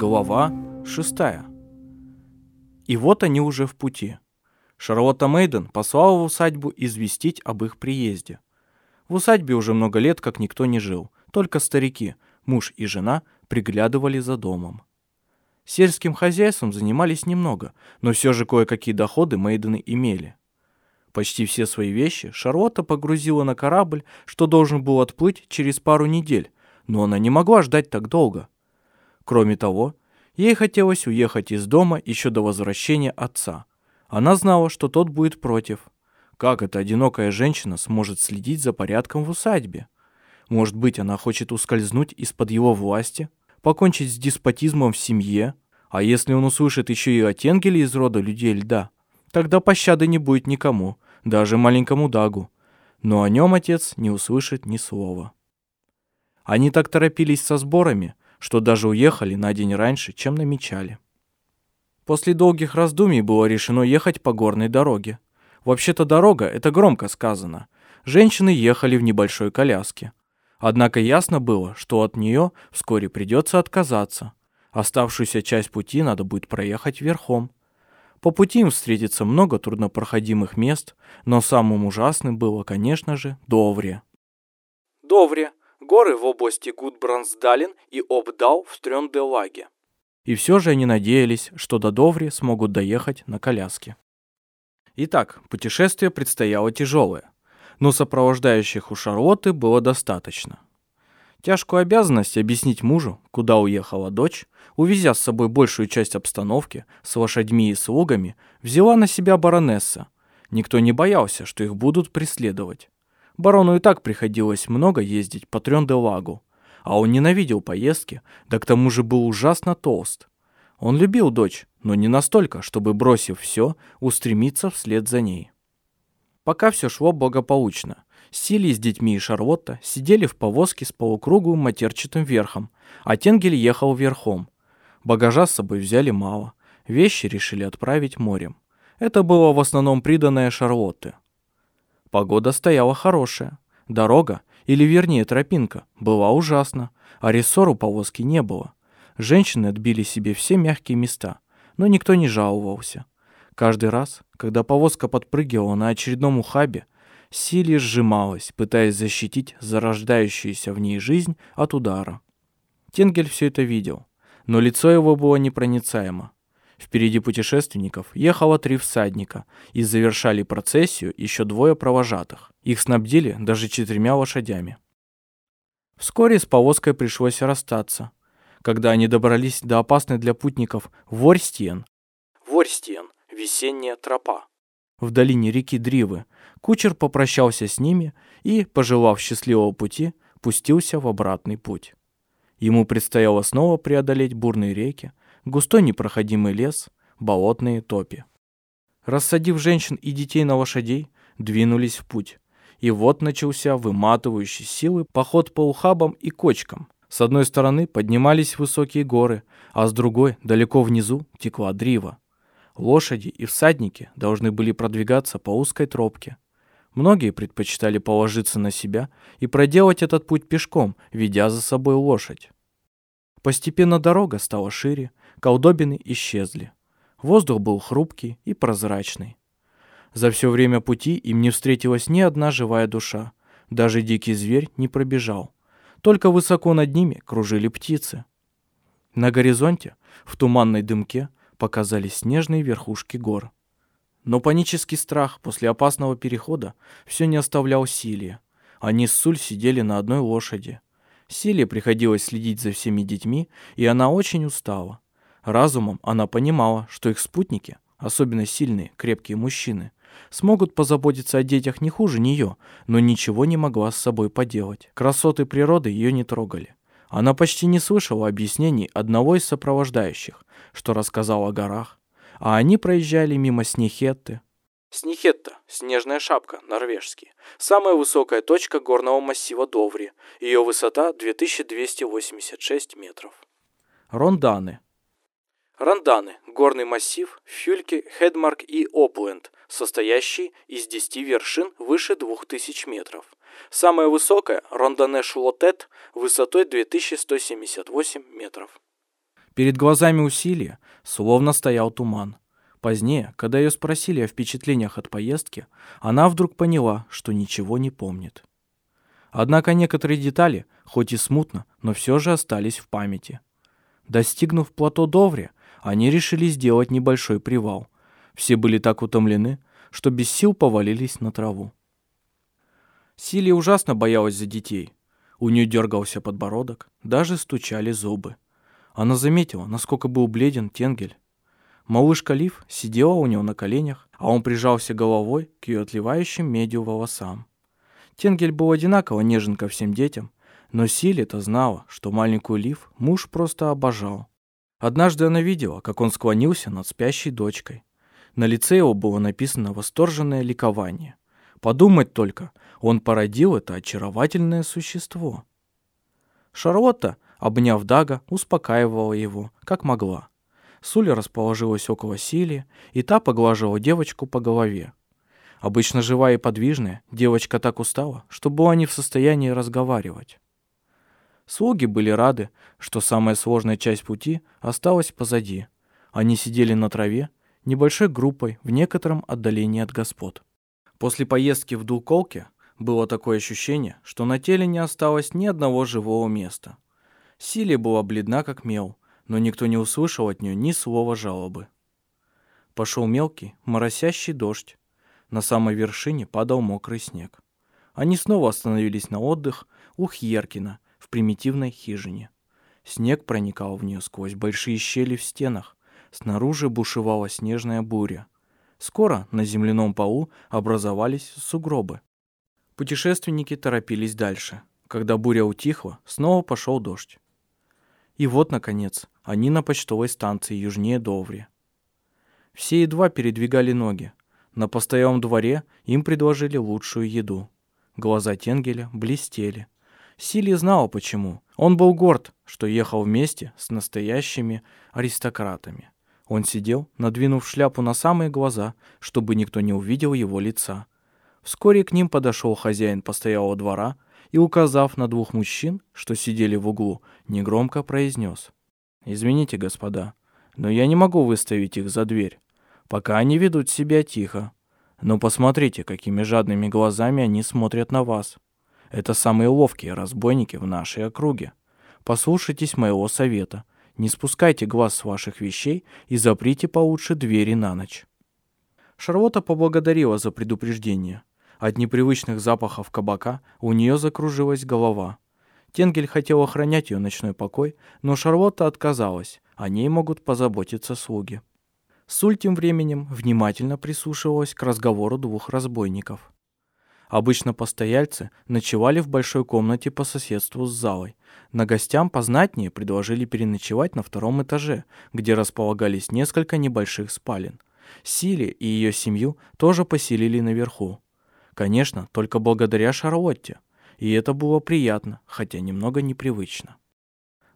Глава шестая. И вот они уже в пути. Шарлотта Мейден послала в усадьбу известить об их приезде. В усадьбе уже много лет как никто не жил, только старики, муж и жена, приглядывали за домом. Сельским хозяйством занимались немного, но все же кое-какие доходы Мейдены имели. Почти все свои вещи Шарлотта погрузила на корабль, что должен был отплыть через пару недель, но она не могла ждать так долго. Кроме того, ей хотелось уехать из дома еще до возвращения отца. Она знала, что тот будет против. Как эта одинокая женщина сможет следить за порядком в усадьбе? Может быть, она хочет ускользнуть из-под его власти, покончить с деспотизмом в семье, а если он услышит еще и о Тенгеле из рода людей льда, тогда пощады не будет никому, даже маленькому Дагу. Но о нем отец не услышит ни слова. Они так торопились со сборами, что даже уехали на день раньше, чем намечали. После долгих раздумий было решено ехать по горной дороге. Вообще-то дорога – это громко сказано. Женщины ехали в небольшой коляске. Однако ясно было, что от нее вскоре придется отказаться. Оставшуюся часть пути надо будет проехать верхом. По пути им встретится много труднопроходимых мест, но самым ужасным было, конечно же, Довре. Довре – горы в области Гудбрансдален и Обдал в Трёнделаге. И все же они надеялись, что до Доври смогут доехать на коляске. Итак, путешествие предстояло тяжелое, но сопровождающих у Шарлотты было достаточно. Тяжкую обязанность объяснить мужу, куда уехала дочь, увезя с собой большую часть обстановки с лошадьми и слугами, взяла на себя баронесса. Никто не боялся, что их будут преследовать. Барону и так приходилось много ездить по Трёнде-Лагу, а он ненавидел поездки, да к тому же был ужасно толст. Он любил дочь, но не настолько, чтобы, бросив все, устремиться вслед за ней. Пока все шло благополучно. Сили с детьми и Шарлотта сидели в повозке с полукруглым матерчатым верхом, а Тенгель ехал верхом. Багажа с собой взяли мало, вещи решили отправить морем. Это было в основном приданное Шарлотты. Погода стояла хорошая. Дорога, или вернее тропинка, была ужасна, а рессору повозки не было. Женщины отбили себе все мягкие места, но никто не жаловался. Каждый раз, когда повозка подпрыгивала на очередном ухабе, Силия сжималась, пытаясь защитить зарождающуюся в ней жизнь от удара. Тенгель все это видел, но лицо его было непроницаемо. Впереди путешественников ехало три всадника и завершали процессию еще двое провожатых. Их снабдили даже четырьмя лошадями. Вскоре с повозкой пришлось расстаться. Когда они добрались до опасной для путников Ворстиен. Ворстиен – весенняя тропа. В долине реки Дривы кучер попрощался с ними и, пожелав счастливого пути, пустился в обратный путь. Ему предстояло снова преодолеть бурные реки, густой непроходимый лес, болотные топи. Рассадив женщин и детей на лошадей, двинулись в путь. И вот начался выматывающий силы поход по ухабам и кочкам. С одной стороны поднимались высокие горы, а с другой, далеко внизу, текла дрива. Лошади и всадники должны были продвигаться по узкой тропке. Многие предпочитали положиться на себя и проделать этот путь пешком, ведя за собой лошадь. Постепенно дорога стала шире, колдобины исчезли. Воздух был хрупкий и прозрачный. За все время пути им не встретилась ни одна живая душа. Даже дикий зверь не пробежал. Только высоко над ними кружили птицы. На горизонте, в туманной дымке, показались снежные верхушки гор. Но панический страх после опасного перехода все не оставлял Силия. Они с Суль сидели на одной лошади. Силе приходилось следить за всеми детьми, и она очень устала. Разумом она понимала, что их спутники, особенно сильные, крепкие мужчины, смогут позаботиться о детях не хуже нее, но ничего не могла с собой поделать. Красоты природы ее не трогали. Она почти не слышала объяснений одного из сопровождающих, что рассказал о горах, а они проезжали мимо Снихетты. Снихетта – снежная шапка, норвежский. Самая высокая точка горного массива Доври. Ее высота 2286 метров. Ронданы. Ронданы – горный массив Фюльке, Хедмарк и Опленд, состоящий из 10 вершин выше 2000 метров. Самая высокая – Рондане Шулотет, высотой 2178 метров. Перед глазами усилия словно стоял туман. Позднее, когда ее спросили о впечатлениях от поездки, она вдруг поняла, что ничего не помнит. Однако некоторые детали, хоть и смутно, но все же остались в памяти. Достигнув плато Доври, они решили сделать небольшой привал. Все были так утомлены, что без сил повалились на траву. Силия ужасно боялась за детей. У нее дергался подбородок, даже стучали зубы. Она заметила, насколько был бледен Тенгель. Малышка Лив сидела у него на коленях, а он прижался головой к ее отливающим медью волосам. Тенгель был одинаково нежен ко всем детям, но Силия-то знала, что маленькую Лив муж просто обожал. Однажды она видела, как он склонился над спящей дочкой. На лице его было написано восторженное ликование. Подумать только, он породил это очаровательное существо. Шарлотта, обняв Дага, успокаивала его, как могла. Суля расположилась около Сили, и та поглаживала девочку по голове. Обычно живая и подвижная, девочка так устала, что была не в состоянии разговаривать. Слуги были рады, что самая сложная часть пути осталась позади. Они сидели на траве, небольшой группой, в некотором отдалении от господ. После поездки в Дулколке было такое ощущение, что на теле не осталось ни одного живого места. Силия была бледна, как мел, но никто не услышал от нее ни слова жалобы. Пошел мелкий, моросящий дождь. На самой вершине падал мокрый снег. Они снова остановились на отдых у Хьеркина примитивной хижине. Снег проникал в нее сквозь большие щели в стенах. Снаружи бушевала снежная буря. Скоро на земляном полу образовались сугробы. Путешественники торопились дальше. Когда буря утихла, снова пошел дождь. И вот, наконец, они на почтовой станции южнее Доври. Все едва передвигали ноги. На постоялом дворе им предложили лучшую еду. Глаза Тенгеля блестели. Сили знала почему. Он был горд, что ехал вместе с настоящими аристократами. Он сидел, надвинув шляпу на самые глаза, чтобы никто не увидел его лица. Вскоре к ним подошел хозяин постоялого двора – и, указав на двух мужчин, что сидели в углу, негромко произнес. «Извините, господа, но я не могу выставить их за дверь, пока они ведут себя тихо. Но посмотрите, какими жадными глазами они смотрят на вас. Это самые ловкие разбойники в нашей округе. Послушайтесь моего совета. Не спускайте глаз с ваших вещей и заприте получше двери на ночь». Шарлотта поблагодарила за предупреждение – от непривычных запахов кабака у нее закружилась голова. Тенгель хотел охранять ее ночной покой, но Шарлотта отказалась, о ней могут позаботиться слуги. Суль тем временем внимательно прислушивалась к разговору двух разбойников. Обычно постояльцы ночевали в большой комнате по соседству с залой. На гостям познатнее предложили переночевать на втором этаже, где располагались несколько небольших спален. Сили и ее семью тоже поселили наверху. Конечно, только благодаря Шарлотте. И это было приятно, хотя немного непривычно.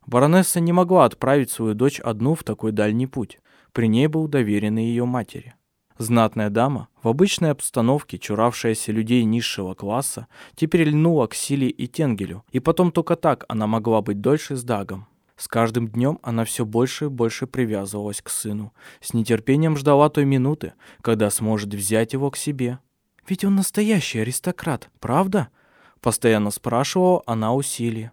Баронесса не могла отправить свою дочь одну в такой дальний путь. При ней был доверенный ее матери. Знатная дама, в обычной обстановке, чуравшаяся людей низшего класса, теперь льнула к Силе и Тенгелю, и потом только так она могла быть дольше с Дагом. С каждым днем она все больше и больше привязывалась к сыну, с нетерпением ждала той минуты, когда сможет взять его к себе. Ведь он настоящий аристократ, правда? Постоянно спрашивала она у Сили.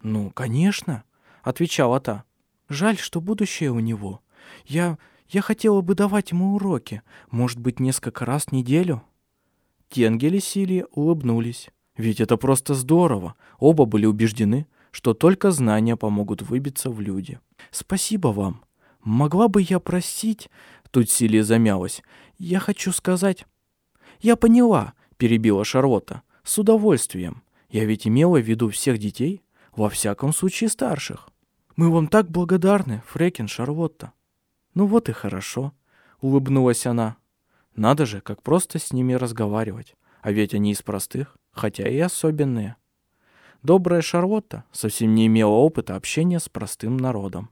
Ну, конечно, отвечала та. Жаль, что будущее у него. Я... я хотела бы давать ему уроки, может быть, несколько раз в неделю. Тенгель и Сили улыбнулись. Ведь это просто здорово. Оба были убеждены, что только знания помогут выбиться в люди. Спасибо вам. Могла бы я просить... Тут Силия замялась. Я хочу сказать... «Я поняла», — перебила Шарлотта. «С удовольствием. Я ведь имела в виду всех детей, во всяком случае старших. Мы вам так благодарны, Фрекин Шарлотта». «Ну вот и хорошо», — улыбнулась она. «Надо же, как просто с ними разговаривать. А ведь они из простых, хотя и особенные». Добрая Шарлотта совсем не имела опыта общения с простым народом.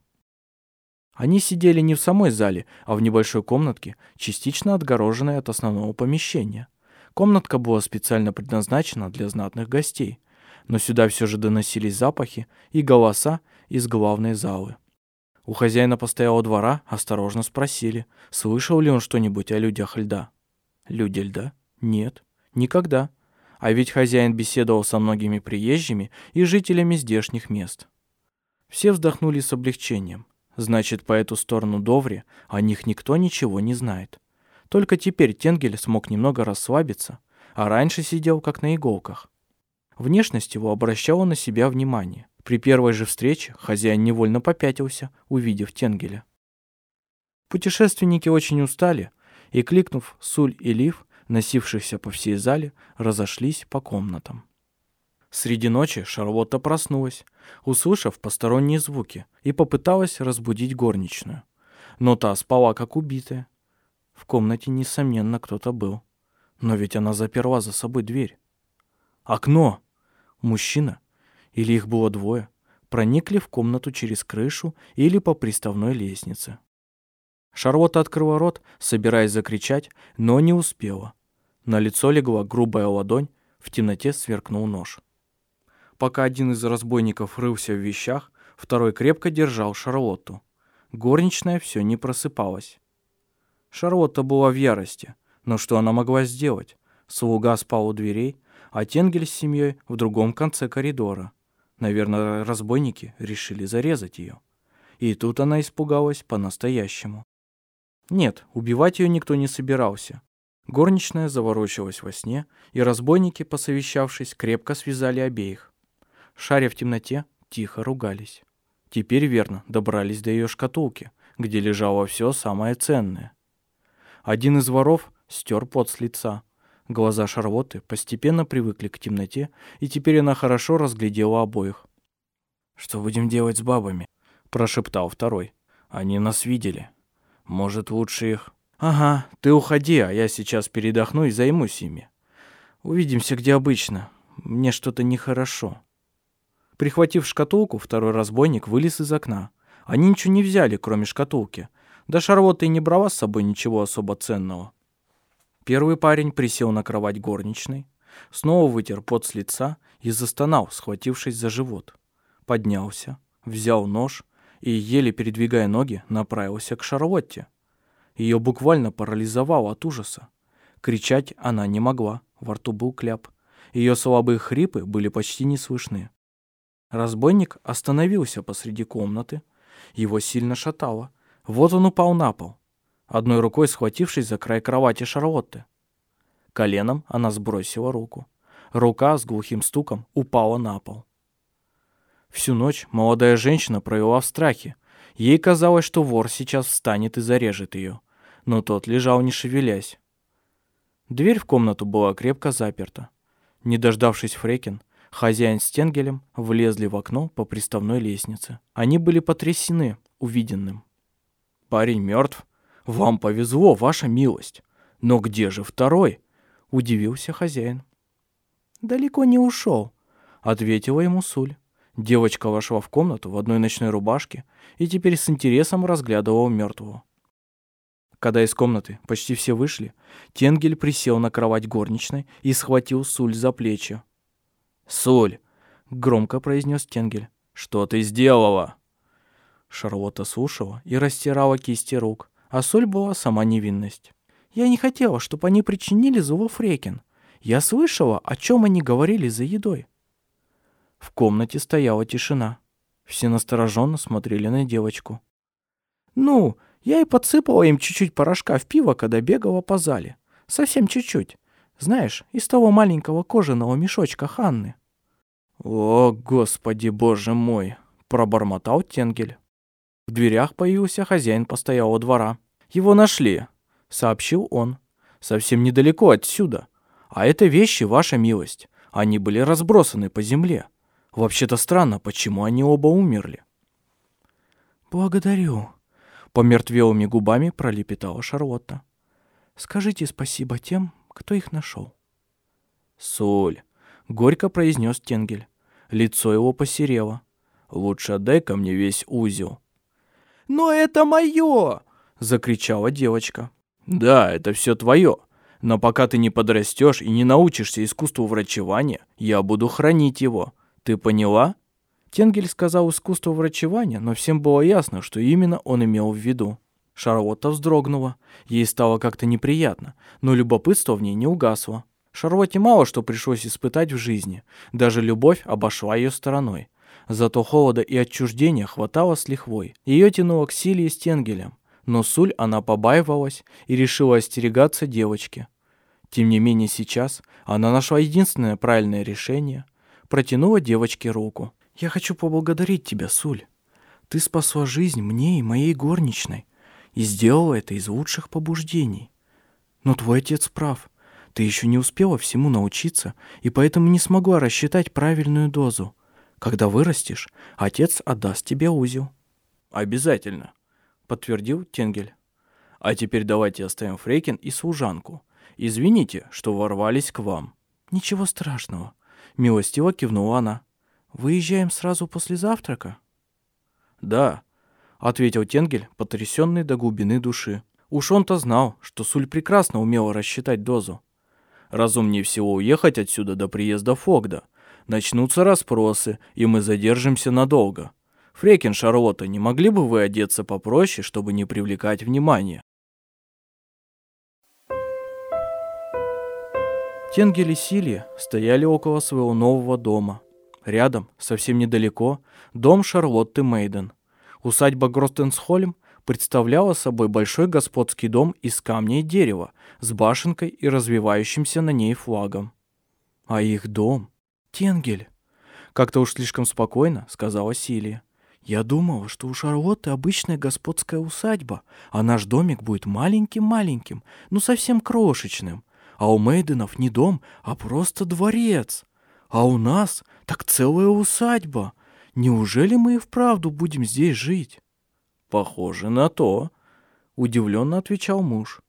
Они сидели не в самой зале, а в небольшой комнатке, частично отгороженной от основного помещения. Комнатка была специально предназначена для знатных гостей, но сюда все же доносились запахи и голоса из главной залы. У хозяина постоялого двора осторожно спросили, слышал ли он что-нибудь о людях льда. Люди льда? Нет, никогда. А ведь хозяин беседовал со многими приезжими и жителями здешних мест. Все вздохнули с облегчением. Значит, по эту сторону Доври о них никто ничего не знает. Только теперь Тенгель смог немного расслабиться, а раньше сидел как на иголках. Внешность его обращала на себя внимание. При первой же встрече хозяин невольно попятился, увидев Тенгеля. Путешественники очень устали, и, кликнув Суль и Лив, носившихся по всей зале, разошлись по комнатам. Среди ночи Шарлотта проснулась, услышав посторонние звуки, и попыталась разбудить горничную. Но та спала, как убитая. В комнате, несомненно, кто-то был. Но ведь она заперла за собой дверь. Окно! Мужчина, или их было двое, проникли в комнату через крышу или по приставной лестнице. Шарлотта открыла рот, собираясь закричать, но не успела. На лицо легла грубая ладонь, в темноте сверкнул нож. Пока один из разбойников рылся в вещах, второй крепко держал Шарлотту. Горничная все не просыпалась. Шарлотта была в ярости, но что она могла сделать? Слуга спал у дверей, а Тенгель с семьей в другом конце коридора. Наверное, разбойники решили зарезать ее. И тут она испугалась по-настоящему. Нет, убивать ее никто не собирался. Горничная заворочилась во сне, и разбойники, посовещавшись, крепко связали обеих. Шаря в темноте, тихо ругались. Теперь верно добрались до ее шкатулки, где лежало все самое ценное. Один из воров стер пот с лица. Глаза Шарлотты постепенно привыкли к темноте, и теперь она хорошо разглядела обоих. «Что будем делать с бабами?» – прошептал второй. «Они нас видели. Может, лучше их...» «Ага, ты уходи, а я сейчас передохну и займусь ими. Увидимся, где обычно. Мне что-то нехорошо». Прихватив шкатулку, второй разбойник вылез из окна. Они ничего не взяли, кроме шкатулки. Да Шарлотта и не брала с собой ничего особо ценного. Первый парень присел на кровать горничной, снова вытер пот с лица и застонал, схватившись за живот. Поднялся, взял нож и, еле передвигая ноги, направился к Шарлотте. Ее буквально парализовало от ужаса. Кричать она не могла, во рту был кляп. Ее слабые хрипы были почти не слышны. Разбойник остановился посреди комнаты. Его сильно шатало. Вот он упал на пол, одной рукой схватившись за край кровати Шарлотты. Коленом она сбросила руку. Рука с глухим стуком упала на пол. Всю ночь молодая женщина провела в страхе. Ей казалось, что вор сейчас встанет и зарежет ее. Но тот лежал, не шевелясь. Дверь в комнату была крепко заперта. Не дождавшись Фрекин, Хозяин с Тенгелем влезли в окно по приставной лестнице. Они были потрясены увиденным. «Парень мертв? Вам повезло, ваша милость. Но где же второй?» — удивился хозяин. «Далеко не ушел», — ответила ему Суль. Девочка вошла в комнату в одной ночной рубашке и теперь с интересом разглядывала мертвого. Когда из комнаты почти все вышли, Тенгель присел на кровать горничной и схватил Суль за плечи. «Соль!» — громко произнес Тенгель. «Что ты сделала?» Шарлотта слушала и растирала кисти рук, а Соль была сама невинность. «Я не хотела, чтобы они причинили зло Фрекин. Я слышала, о чем они говорили за едой». В комнате стояла тишина. Все настороженно смотрели на девочку. «Ну, я и подсыпала им чуть-чуть порошка в пиво, когда бегала по зале. Совсем чуть-чуть. Знаешь, из того маленького кожаного мешочка Ханны». «О, господи, боже мой!» — пробормотал Тенгель. В дверях появился хозяин постоялого двора. «Его нашли», — сообщил он. «Совсем недалеко отсюда. А это вещи, ваша милость. Они были разбросаны по земле. Вообще-то странно, почему они оба умерли». «Благодарю», — помертвелыми губами пролепетала Шарлотта. «Скажите спасибо тем, кто их нашел. «Соль», — горько произнес Тенгель. Лицо его посерело. «Лучше отдай ко мне весь узел». «Но это мое!» — закричала девочка. «Да, это все твое. Но пока ты не подрастешь и не научишься искусству врачевания, я буду хранить его. Ты поняла?» Тенгель сказал искусство врачевания, но всем было ясно, что именно он имел в виду. Шарлотта вздрогнула. Ей стало как-то неприятно, но любопытство в ней не угасло. Шарлотте мало что пришлось испытать в жизни. Даже любовь обошла ее стороной. Зато холода и отчуждения хватало с лихвой. Ее тянуло к силе и стенгелям. Но Суль она побаивалась и решила остерегаться девочки. Тем не менее сейчас она нашла единственное правильное решение. Протянула девочке руку. «Я хочу поблагодарить тебя, Суль. Ты спасла жизнь мне и моей горничной и сделала это из лучших побуждений. Но твой отец прав. Ты еще не успела всему научиться, и поэтому не смогла рассчитать правильную дозу. Когда вырастешь, отец отдаст тебе узел». «Обязательно», — подтвердил Тенгель. «А теперь давайте оставим Фрейкин и служанку. Извините, что ворвались к вам». «Ничего страшного», — милостиво кивнула она. «Выезжаем сразу после завтрака?» «Да», — ответил Тенгель, потрясенный до глубины души. Уж он-то знал, что Суль прекрасно умела рассчитать дозу. Разумнее всего уехать отсюда до приезда Фогда. Начнутся расспросы, и мы задержимся надолго. Фрекин, Шарлотта, не могли бы вы одеться попроще, чтобы не привлекать внимания? Тенгель и Силия стояли около своего нового дома. Рядом, совсем недалеко, дом Шарлотты Мейден. Усадьба Гростенсхольм представляла собой большой господский дом из камня и дерева с башенкой и развивающимся на ней флагом. А их дом — Тенгель. Как-то уж слишком спокойно, сказала Силия. Я думала, что у Шарлотты обычная господская усадьба, а наш домик будет маленьким-маленьким, ну совсем крошечным. А у Мейденов не дом, а просто дворец. А у нас так целая усадьба. Неужели мы и вправду будем здесь жить? «Похоже на то», — удивленно отвечал муж.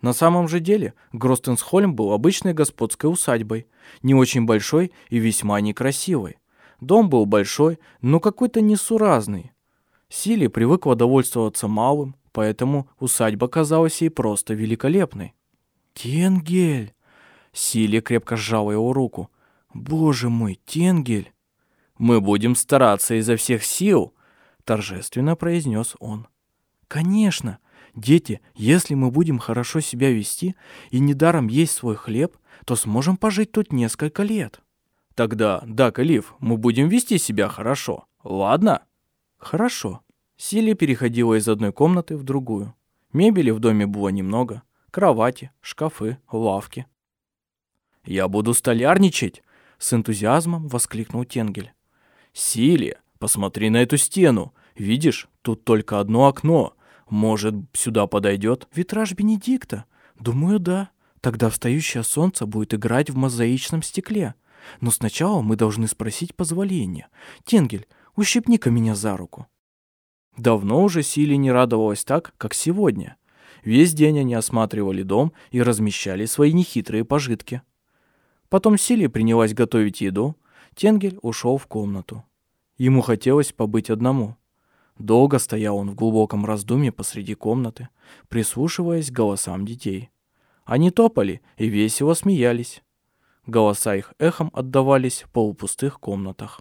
На самом же деле Гростенсхольм был обычной господской усадьбой, не очень большой и весьма некрасивой. Дом был большой, но какой-то несуразный. Сили привыкла довольствоваться малым, поэтому усадьба казалась ей просто великолепной. «Тенгель!» Сили крепко сжала его руку. «Боже мой, Тенгель!» «Мы будем стараться изо всех сил», торжественно произнес он. Конечно, дети, если мы будем хорошо себя вести и недаром есть свой хлеб, то сможем пожить тут несколько лет. Тогда, да, Калиф, мы будем вести себя хорошо. Ладно? Хорошо. Силия переходила из одной комнаты в другую. Мебели в доме было немного. Кровати, шкафы, лавки. «Я буду столярничать!» — с энтузиазмом воскликнул Тенгель. «Силия, посмотри на эту стену! Видишь, тут только одно окно. Может, сюда подойдет? Витраж Бенедикта? Думаю, да. Тогда встающее солнце будет играть в мозаичном стекле. Но сначала мы должны спросить позволения. Тенгель, ущипни-ка меня за руку. Давно уже Сили не радовалась так, как сегодня. Весь день они осматривали дом и размещали свои нехитрые пожитки. Потом Сили принялась готовить еду. Тенгель ушел в комнату. Ему хотелось побыть одному. Долго стоял он в глубоком раздумье посреди комнаты, прислушиваясь к голосам детей. Они топали и весело смеялись. Голоса их эхом отдавались в полупустых комнатах.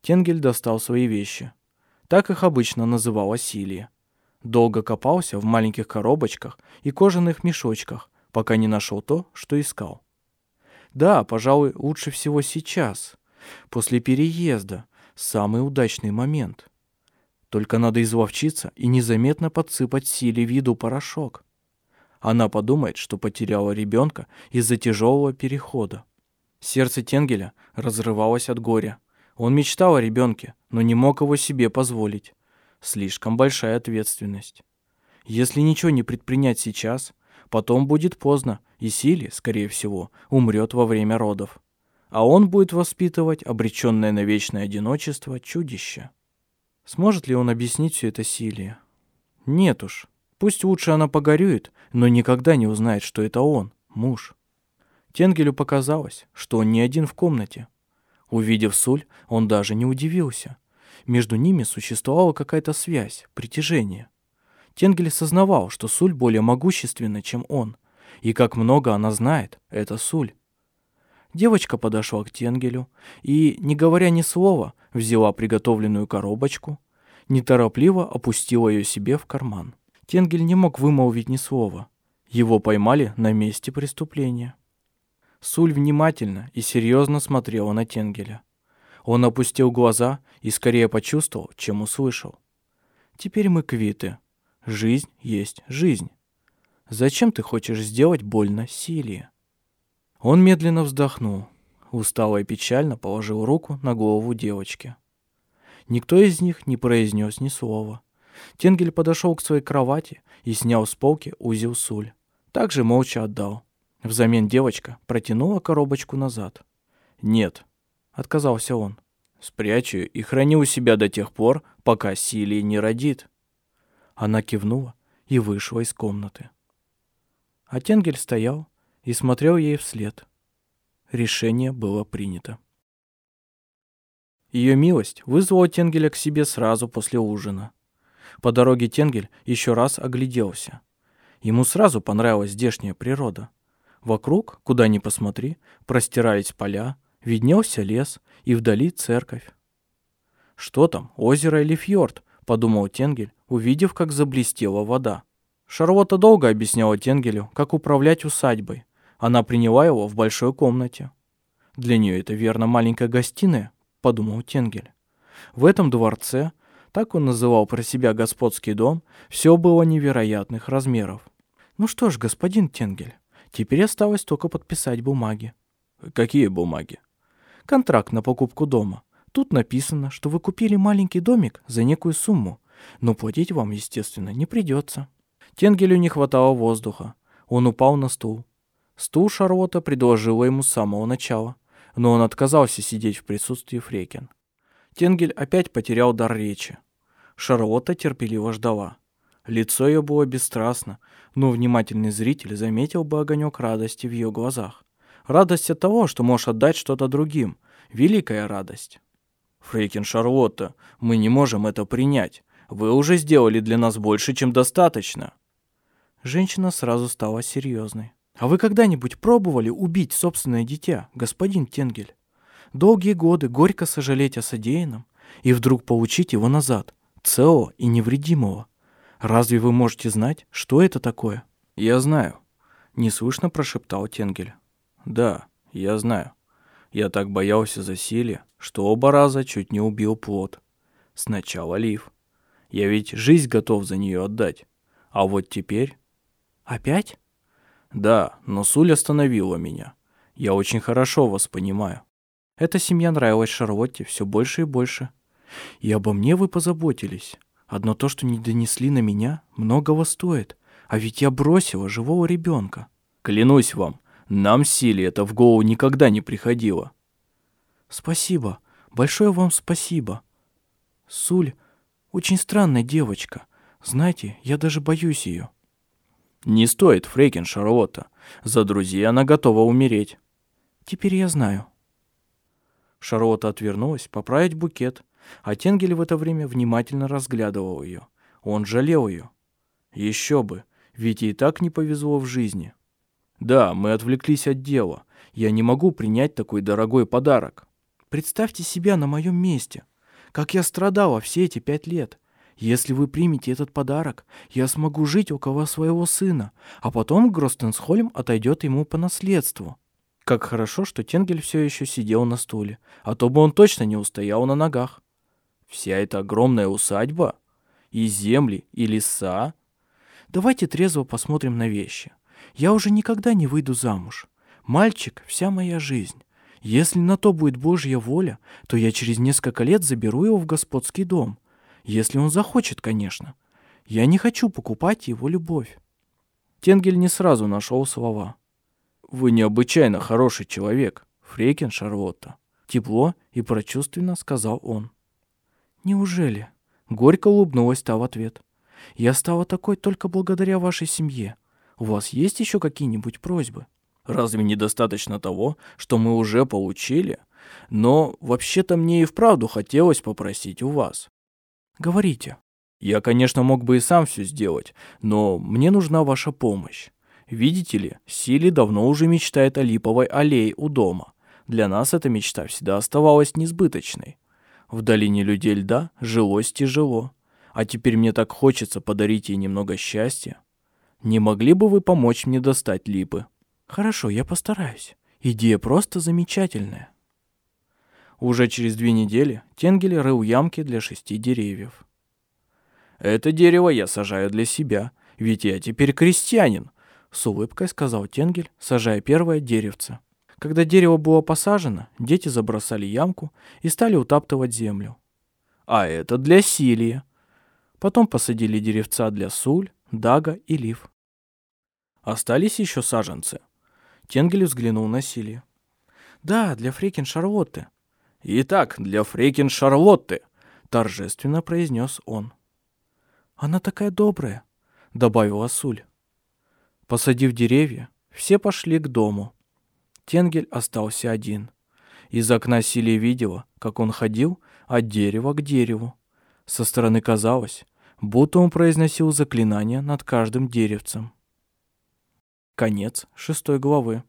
Тенгель достал свои вещи. Так их обычно называла Силия. Долго копался в маленьких коробочках и кожаных мешочках, пока не нашел то, что искал. Да, пожалуй, лучше всего сейчас, после переезда, самый удачный момент — только надо изловчиться и незаметно подсыпать силе виду порошок. Она подумает, что потеряла ребенка из-за тяжелого перехода. Сердце Тенгеля разрывалось от горя. Он мечтал о ребенке, но не мог его себе позволить. Слишком большая ответственность. Если ничего не предпринять сейчас, потом будет поздно, и Сили, скорее всего, умрет во время родов. А он будет воспитывать обреченное на вечное одиночество чудище. Сможет ли он объяснить все это Силии? Нет уж. Пусть лучше она погорюет, но никогда не узнает, что это он, муж. Тенгелю показалось, что он не один в комнате. Увидев Суль, он даже не удивился. Между ними существовала какая-то связь, притяжение. Тенгель сознавал, что Суль более могущественна, чем он. И как много она знает, это Суль. Девочка подошла к Тенгелю и, не говоря ни слова, взяла приготовленную коробочку, неторопливо опустила ее себе в карман. Тенгель не мог вымолвить ни слова. Его поймали на месте преступления. Суль внимательно и серьезно смотрела на Тенгеля. Он опустил глаза и скорее почувствовал, чем услышал. «Теперь мы квиты. Жизнь есть жизнь. Зачем ты хочешь сделать больно Силии?» Он медленно вздохнул, устало и печально положил руку на голову девочки. Никто из них не произнес ни слова. Тенгель подошел к своей кровати и снял с полки узел суль. Также молча отдал. Взамен девочка протянула коробочку назад. «Нет», — отказался он. «Спрячу и храню у себя до тех пор, пока Силия не родит». Она кивнула и вышла из комнаты. А Тенгель стоял, и смотрел ей вслед. Решение было принято. Ее милость вызвала Тенгеля к себе сразу после ужина. По дороге Тенгель еще раз огляделся. Ему сразу понравилась здешняя природа. Вокруг, куда ни посмотри, простирались поля, виднелся лес и вдали церковь. «Что там, озеро или фьорд?» — подумал Тенгель, увидев, как заблестела вода. Шарлотта долго объясняла Тенгелю, как управлять усадьбой, она приняла его в большой комнате. Для нее это верно маленькая гостиная, подумал Тенгель. В этом дворце, так он называл про себя господский дом, все было невероятных размеров. Ну что ж, господин Тенгель, теперь осталось только подписать бумаги. Какие бумаги? Контракт на покупку дома. Тут написано, что вы купили маленький домик за некую сумму, но платить вам, естественно, не придется. Тенгелю не хватало воздуха. Он упал на стул. Стул Шарлотта предложила ему с самого начала, но он отказался сидеть в присутствии Фрекин. Тенгель опять потерял дар речи. Шарлотта терпеливо ждала. Лицо ее было бесстрастно, но внимательный зритель заметил бы огонек радости в ее глазах. Радость от того, что можешь отдать что-то другим. Великая радость. Фрейкин Шарлотта, мы не можем это принять. Вы уже сделали для нас больше, чем достаточно. Женщина сразу стала серьезной. А вы когда-нибудь пробовали убить собственное дитя, господин Тенгель? Долгие годы горько сожалеть о содеянном и вдруг получить его назад, целого и невредимого. Разве вы можете знать, что это такое? Я знаю, неслышно прошептал Тенгель. Да, я знаю. Я так боялся засилия, что оба раза чуть не убил плод. Сначала Лив. Я ведь жизнь готов за нее отдать. А вот теперь... Опять? Да, но Суль остановила меня. Я очень хорошо вас понимаю. Эта семья нравилась Шарлотте все больше и больше. И обо мне вы позаботились. Одно то, что не донесли на меня, многого стоит. А ведь я бросила живого ребенка. Клянусь вам, нам силе это в голову никогда не приходило. Спасибо. Большое вам спасибо. Суль очень странная девочка. Знаете, я даже боюсь ее. Не стоит, Фрейкин Шарлотта. За друзей она готова умереть. Теперь я знаю. Шарлотта отвернулась поправить букет, а Тенгель в это время внимательно разглядывал ее. Он жалел ее. Еще бы, ведь ей так не повезло в жизни. Да, мы отвлеклись от дела. Я не могу принять такой дорогой подарок. Представьте себя на моем месте. Как я страдала все эти пять лет. Если вы примете этот подарок, я смогу жить около своего сына, а потом Гростенсхольм отойдет ему по наследству». Как хорошо, что Тенгель все еще сидел на стуле, а то бы он точно не устоял на ногах. Вся эта огромная усадьба? И земли, и леса? Давайте трезво посмотрим на вещи. Я уже никогда не выйду замуж. Мальчик — вся моя жизнь. Если на то будет Божья воля, то я через несколько лет заберу его в господский дом. Если он захочет, конечно. Я не хочу покупать его любовь. Тенгель не сразу нашел слова. «Вы необычайно хороший человек, Фрейкин Шарлотта», — тепло и прочувственно сказал он. «Неужели?» — горько улыбнулась та в ответ. «Я стала такой только благодаря вашей семье. У вас есть еще какие-нибудь просьбы?» «Разве недостаточно того, что мы уже получили? Но вообще-то мне и вправду хотелось попросить у вас. Говорите. Я, конечно, мог бы и сам все сделать, но мне нужна ваша помощь. Видите ли, Сили давно уже мечтает о липовой аллее у дома. Для нас эта мечта всегда оставалась несбыточной. В долине людей льда жилось тяжело, а теперь мне так хочется подарить ей немного счастья. Не могли бы вы помочь мне достать липы? Хорошо, я постараюсь. Идея просто замечательная. Уже через две недели Тенгель рыл ямки для шести деревьев. «Это дерево я сажаю для себя, ведь я теперь крестьянин», — с улыбкой сказал Тенгель, сажая первое деревце. Когда дерево было посажено, дети забросали ямку и стали утаптывать землю. «А это для Силия». Потом посадили деревца для Суль, Дага и Лив. Остались еще саженцы. Тенгель взглянул на Силия. «Да, для Фрикин Шарлотты», «Итак, для Фрейкин Шарлотты», — торжественно произнес он. «Она такая добрая», — добавила Суль. Посадив деревья, все пошли к дому. Тенгель остался один. Из окна Силия видела, как он ходил от дерева к дереву. Со стороны казалось, будто он произносил заклинания над каждым деревцем. Конец шестой главы.